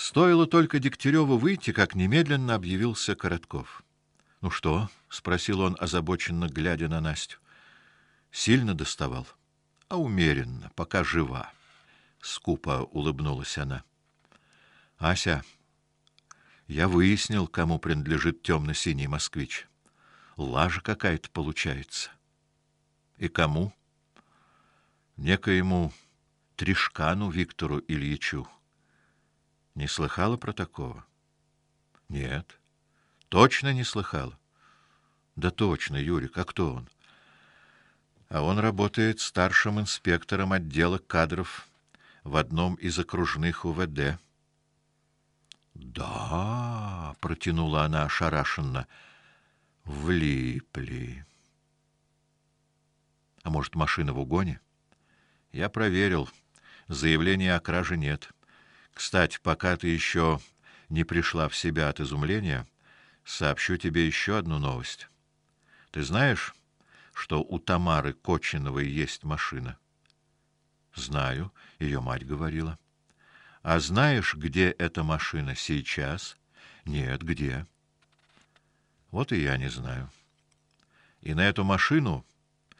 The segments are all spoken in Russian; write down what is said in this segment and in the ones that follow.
Стоило только Дегтяреву выйти, как немедленно объявился Коротков. "Ну что?" спросил он, озабоченно глядя на Настю. "Сильно доставал, а умеренно, пока жива", скупо улыбнулась она. "Ася, я выяснил, кому принадлежит темно синий москвич. Лажа какая-то получается. И кому? Некоему Тришкану Виктору Ильичу. Не слыхала про такого? Нет. Точно не слыхала. Да точно, Юрик, а кто он? А он работает старшим инспектором отдела кадров в одном из окружных УВД. Да, протянула она ошарашенно. Влипли. А может, машина в угоне? Я проверил. Заявления о краже нет. Кстати, пока ты еще не пришла в себя от изумления, сообщу тебе еще одну новость. Ты знаешь, что у Тамары Кочиновой есть машина? Знаю, ее мать говорила. А знаешь, где эта машина сейчас? Нет, где? Вот и я не знаю. И на эту машину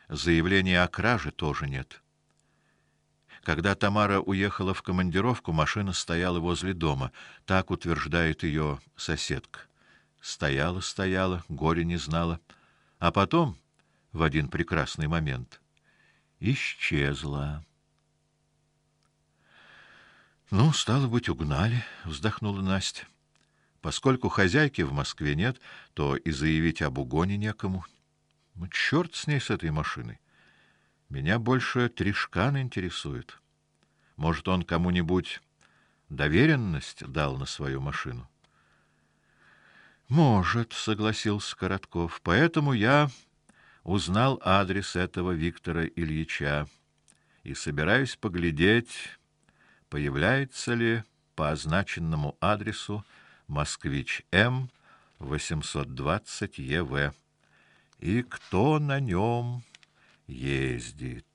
заявления о краже тоже нет. Когда Тамара уехала в командировку, машина стояла возле дома, так утверждает ее соседка. Стояла, стояла, горе не знала, а потом в один прекрасный момент исчезла. Ну, стало быть, угнали, вздохнула Настя. Поскольку хозяйки в Москве нет, то и заявить об угоне некому. Ну черт с ней с этой машиной. Меня больше Тришкан интересует. Может, он кому-нибудь доверенность дал на свою машину? Может, согласился Коротков. Поэтому я узнал адрес этого Виктора Ильича и собираюсь поглядеть, появляется ли по означенному адресу Москвич М 820 ЕВ и кто на нем ездит.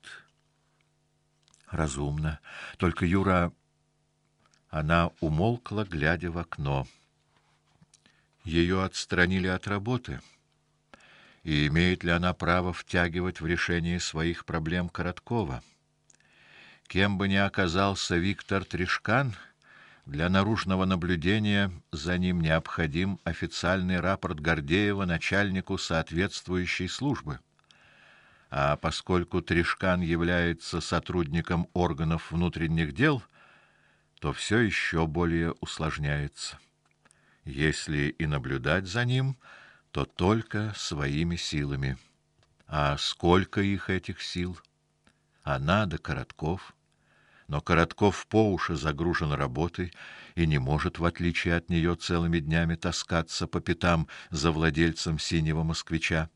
Разумно. Только Юра она умолкла, глядя в окно. Ее отстранили от работы. И имеет ли она право втягивать в решение своих проблем Короткова? Кем бы ни оказался Виктор Тришкан, для наружного наблюдения за ним необходим официальный рапорт Гордеева начальнику соответствующей службы. А поскольку Тришкан является сотрудником органов внутренних дел, то все еще более усложняется. Если и наблюдать за ним, то только своими силами. А сколько их этих сил? А надо Коротков. Но Коротков по уши загружен работой и не может, в отличие от нее, целыми днями таскаться по пятам за владельцем синего москвича.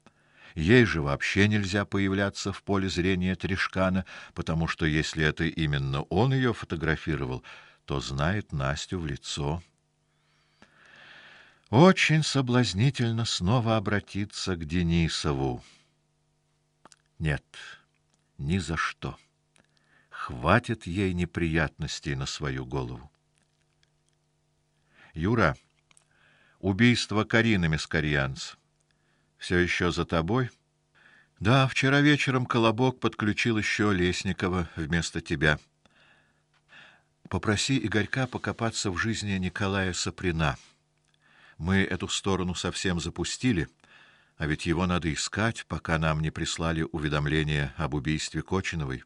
Ей же вообще нельзя появляться в поле зрения Тришкана, потому что если это именно он ее фотографировал, то знает Настю в лицо. Очень соблазнительно снова обратиться к Денисову. Нет, ни за что. Хватит ей неприятностей на свою голову. Юра, убийство Карины Мискарьянц все еще за тобой? Да, вчера вечером Колобок подключил еще Лесникова вместо тебя. Попроси Игорька покопаться в жизни Николая Саприна. Мы эту сторону совсем запустили, а ведь его надо искать, пока нам не прислали уведомление об убийстве Кочиновой.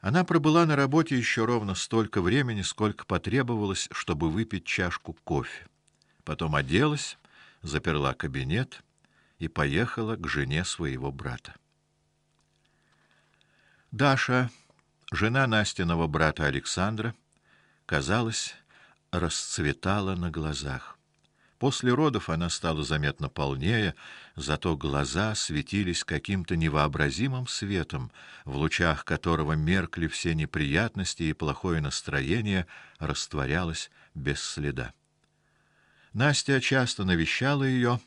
Она пробыла на работе еще ровно столько времени, сколько потребовалось, чтобы выпить чашку кофе. Потом оделась заперла кабинет и поехала к жене своего брата. Даша, жена Настиного брата Александра, казалось, расцветала на глазах. После родов она стала заметно полнее, зато глаза светились каким-то невообразимым светом, в лучах которого меркли все неприятности и плохое настроение растворялось без следа. Настя часто навещала ее,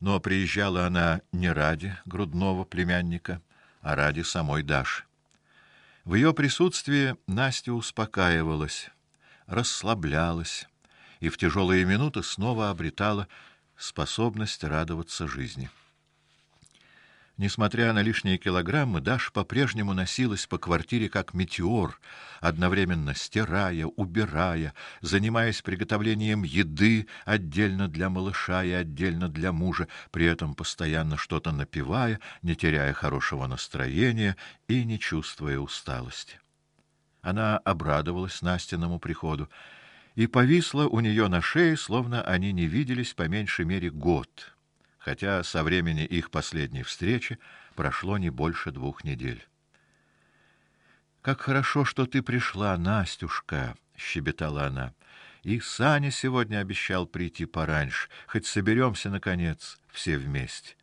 но приезжала она не ради грудного племянника, а ради самой Даши. В ее присутствии Настя успокаивалась, расслаблялась и в тяжелые минуты снова обретала способность радоваться жизни. Несмотря на лишние килограммы, Даша по-прежнему носилась по квартире как метеор, одновременно стирая, убирая, занимаясь приготовлением еды отдельно для малыша и отдельно для мужа, при этом постоянно что-то напевая, не теряя хорошего настроения и не чувствуя усталости. Она обрадовалась Настиному приходу и повисла у нее на шее, словно они не виделись по меньшей мере год хотя со времени их последней встречи прошло не больше двух недель. Как хорошо, что ты пришла, Настюшка, щебетала она. И Саня сегодня обещал прийти пораньше, хоть соберемся наконец все вместе.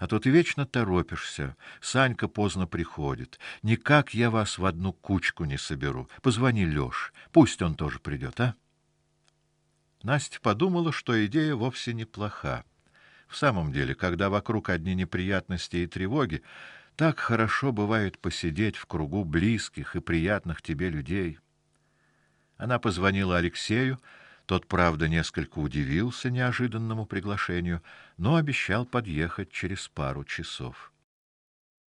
А то ты вечно торопишься. Санька поздно приходит. Никак я вас в одну кучку не соберу. Позвони Лёш, пусть он тоже придет, а? Настя подумала, что идея вовсе неплоха. В самом деле, когда вокруг одни неприятности и тревоги, так хорошо бывает посидеть в кругу близких и приятных тебе людей. Она позвонила Алексею, тот, правда, несколько удивился неожиданному приглашению, но обещал подъехать через пару часов.